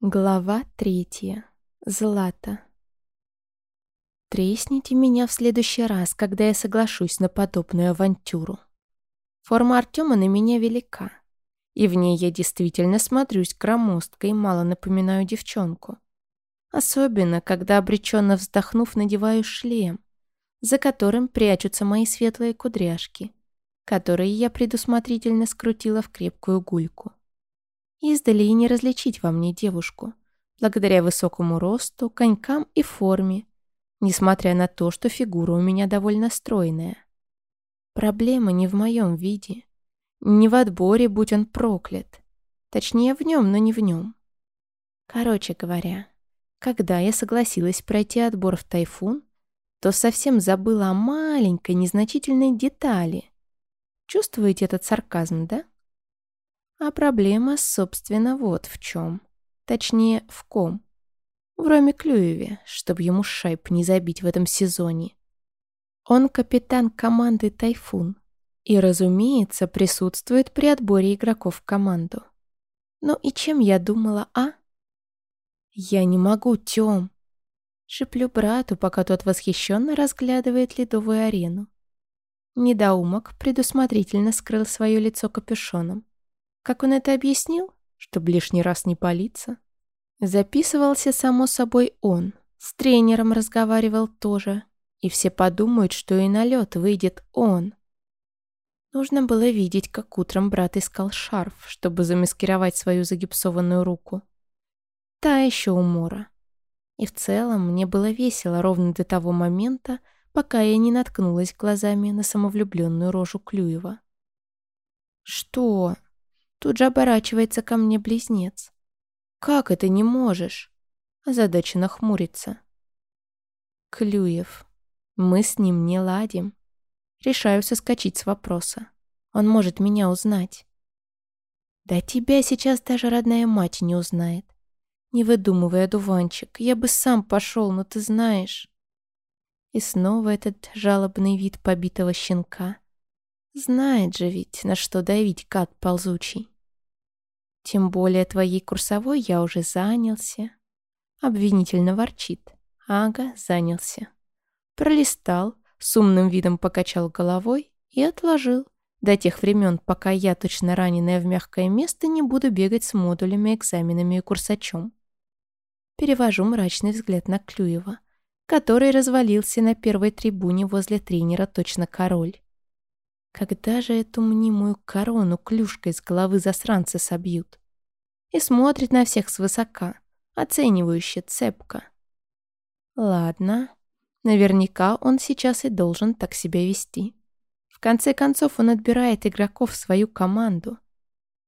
Глава третья. Злата. Тресните меня в следующий раз, когда я соглашусь на подобную авантюру. Форма Артема на меня велика, и в ней я действительно смотрюсь громоздко и мало напоминаю девчонку. Особенно, когда, обреченно вздохнув, надеваю шлем, за которым прячутся мои светлые кудряшки, которые я предусмотрительно скрутила в крепкую гульку. Издали и не различить во мне девушку, благодаря высокому росту, конькам и форме, несмотря на то, что фигура у меня довольно стройная. Проблема не в моем виде, не в отборе, будь он проклят. Точнее, в нем, но не в нем. Короче говоря, когда я согласилась пройти отбор в Тайфун, то совсем забыла о маленькой незначительной детали. Чувствуете этот сарказм, да? А проблема, собственно, вот в чем. Точнее, в ком. В Роме Клюеве, чтобы ему шайб не забить в этом сезоне. Он капитан команды «Тайфун» и, разумеется, присутствует при отборе игроков в команду. Ну и чем я думала, а? «Я не могу, Тём!» Шиплю брату, пока тот восхищенно разглядывает ледовую арену. Недоумок предусмотрительно скрыл свое лицо капюшоном. Как он это объяснил? Чтобы лишний раз не палиться. Записывался, само собой, он. С тренером разговаривал тоже. И все подумают, что и на лед выйдет он. Нужно было видеть, как утром брат искал шарф, чтобы замаскировать свою загипсованную руку. Та еще умора. И в целом мне было весело ровно до того момента, пока я не наткнулась глазами на самовлюбленную рожу Клюева. «Что?» Тут же оборачивается ко мне близнец. «Как это не можешь?» Озадаченно хмурится. Клюев. Мы с ним не ладим. Решаю соскочить с вопроса. Он может меня узнать. Да тебя сейчас даже родная мать не узнает. Не выдумывай, одуванчик. Я бы сам пошел, но ты знаешь. И снова этот жалобный вид побитого щенка. Знает же ведь, на что давить кат ползучий. Тем более твоей курсовой я уже занялся. Обвинительно ворчит. Ага, занялся. Пролистал, с умным видом покачал головой и отложил. До тех времен, пока я, точно раненая в мягкое место, не буду бегать с модулями, экзаменами и курсачом. Перевожу мрачный взгляд на Клюева, который развалился на первой трибуне возле тренера точно король. Когда же эту мнимую корону клюшкой с головы засранца собьют? И смотрит на всех свысока, оценивающе цепко. Ладно, наверняка он сейчас и должен так себя вести. В конце концов он отбирает игроков в свою команду,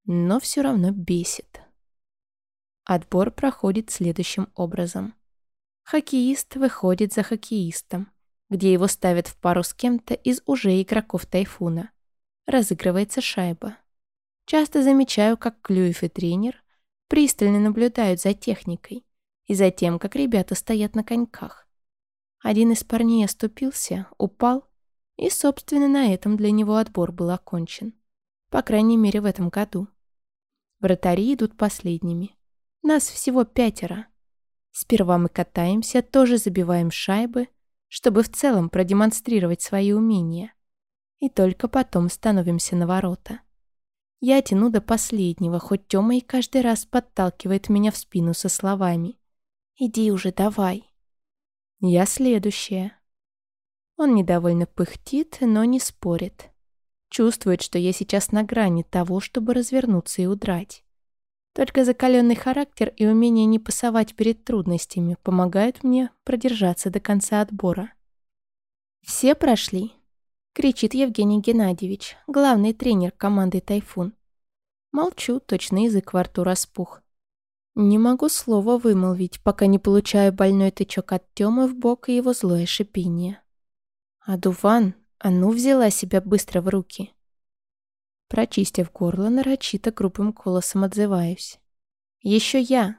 но все равно бесит. Отбор проходит следующим образом. Хоккеист выходит за хоккеистом, где его ставят в пару с кем-то из уже игроков Тайфуна. Разыгрывается шайба. Часто замечаю, как Клюев и тренер пристально наблюдают за техникой и за тем, как ребята стоят на коньках. Один из парней оступился, упал, и, собственно, на этом для него отбор был окончен. По крайней мере, в этом году. Вратари идут последними. Нас всего пятеро. Сперва мы катаемся, тоже забиваем шайбы — чтобы в целом продемонстрировать свои умения. И только потом становимся на ворота. Я тяну до последнего, хоть Тёма и каждый раз подталкивает меня в спину со словами. «Иди уже, давай». Я следующая. Он недовольно пыхтит, но не спорит. Чувствует, что я сейчас на грани того, чтобы развернуться и удрать. Только закаленный характер и умение не пасовать перед трудностями помогают мне продержаться до конца отбора. «Все прошли?» — кричит Евгений Геннадьевич, главный тренер команды «Тайфун». Молчу, точно язык во рту распух. Не могу слова вымолвить, пока не получаю больной тычок от Тёмы в бок и его злое шипение. А Дуван, а ну взяла себя быстро в руки. Прочистив горло, нарочито грубым голосом отзываюсь. «Еще я!»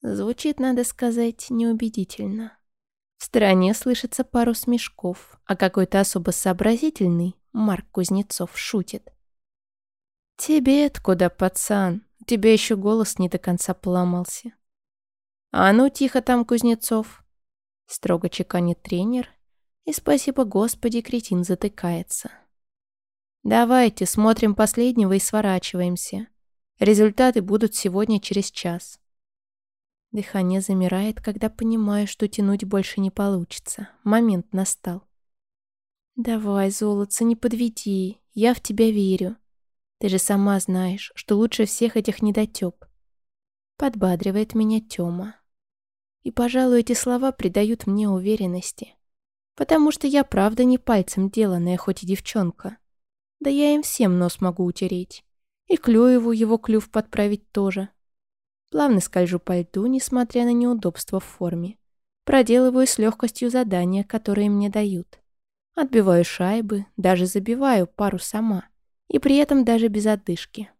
Звучит, надо сказать, неубедительно. В стороне слышится пару смешков, а какой-то особо сообразительный, Марк Кузнецов, шутит. «Тебе откуда, пацан? тебя еще голос не до конца поломался. А ну, тихо там, Кузнецов. Строго чеканит тренер, и спасибо Господи, кретин затыкается. Давайте, смотрим последнего и сворачиваемся. Результаты будут сегодня через час. Дыхание замирает, когда понимаю, что тянуть больше не получится. Момент настал. «Давай, золотце, не подведи. Я в тебя верю. Ты же сама знаешь, что лучше всех этих недотёп». Подбадривает меня Тёма. И, пожалуй, эти слова придают мне уверенности. Потому что я правда не пальцем деланная, хоть и девчонка. Да я им всем нос могу утереть. И Клюеву его клюв подправить тоже. Плавно скольжу по льду, несмотря на неудобства в форме. Проделываю с легкостью задания, которые мне дают. Отбиваю шайбы, даже забиваю пару сама. И при этом даже без отдышки.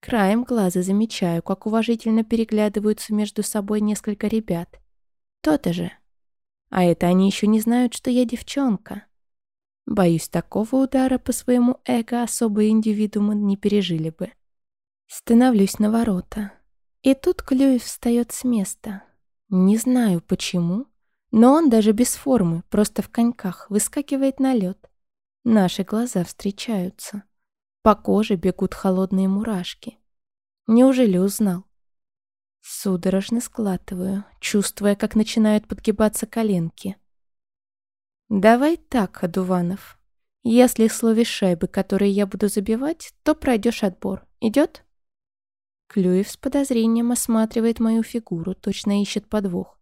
Краем глаза замечаю, как уважительно переглядываются между собой несколько ребят. То-то же. А это они еще не знают, что я девчонка. Боюсь, такого удара по своему эго особые индивидуумы не пережили бы. Становлюсь на ворота. И тут Клюев встает с места. Не знаю почему, но он даже без формы, просто в коньках, выскакивает на лед. Наши глаза встречаются. По коже бегут холодные мурашки. Неужели узнал? Судорожно складываю, чувствуя, как начинают подгибаться коленки. «Давай так, Адуванов. Если словишь шайбы, которые я буду забивать, то пройдешь отбор. Идет?» Клюев с подозрением осматривает мою фигуру, точно ищет подвох.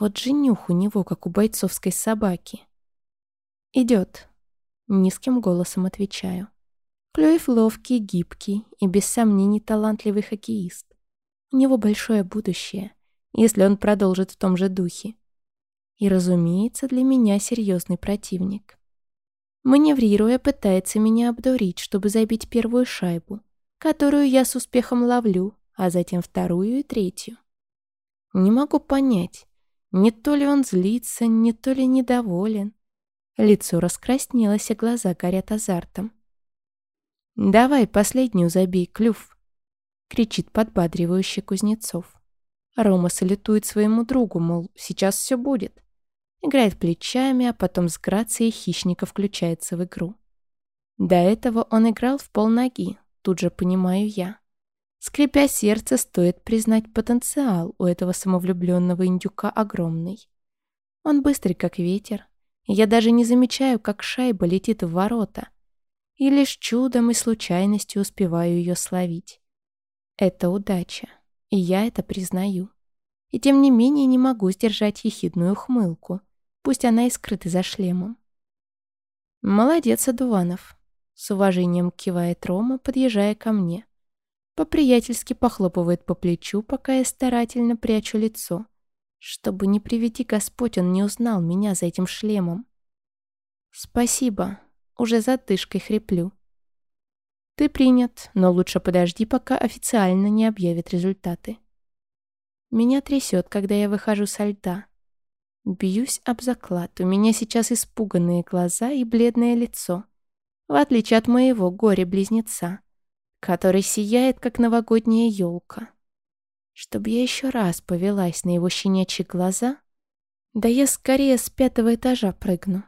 Вот же нюх у него, как у бойцовской собаки. «Идет», — низким голосом отвечаю. Клюев ловкий, гибкий и без сомнений талантливый хоккеист. У него большое будущее, если он продолжит в том же духе. И, разумеется, для меня серьезный противник. Маневрируя, пытается меня обдурить, чтобы забить первую шайбу которую я с успехом ловлю, а затем вторую и третью. Не могу понять, не то ли он злится, не то ли недоволен. Лицо раскраснелось, а глаза горят азартом. «Давай последнюю забей, клюв!» — кричит подбадривающий Кузнецов. Рома салютует своему другу, мол, сейчас все будет. Играет плечами, а потом с грацией хищника включается в игру. До этого он играл в полноги, тут же понимаю я. Скрипя сердце, стоит признать потенциал у этого самовлюбленного индюка огромный. Он быстрый, как ветер, я даже не замечаю, как шайба летит в ворота, и лишь чудом и случайностью успеваю ее словить. Это удача, и я это признаю. И тем не менее не могу сдержать ехидную ухмылку, пусть она и скрыта за шлемом. «Молодец, Адуванов», с уважением кивает Рома, подъезжая ко мне. По-приятельски похлопывает по плечу, пока я старательно прячу лицо. Чтобы не приведи Господь, он не узнал меня за этим шлемом. Спасибо. Уже затышкой хриплю. Ты принят, но лучше подожди, пока официально не объявят результаты. Меня трясет, когда я выхожу со льда. Бьюсь об заклад. У меня сейчас испуганные глаза и бледное лицо в отличие от моего горе-близнеца, который сияет, как новогодняя елка. Чтобы я еще раз повелась на его щенячьи глаза, да я скорее с пятого этажа прыгну.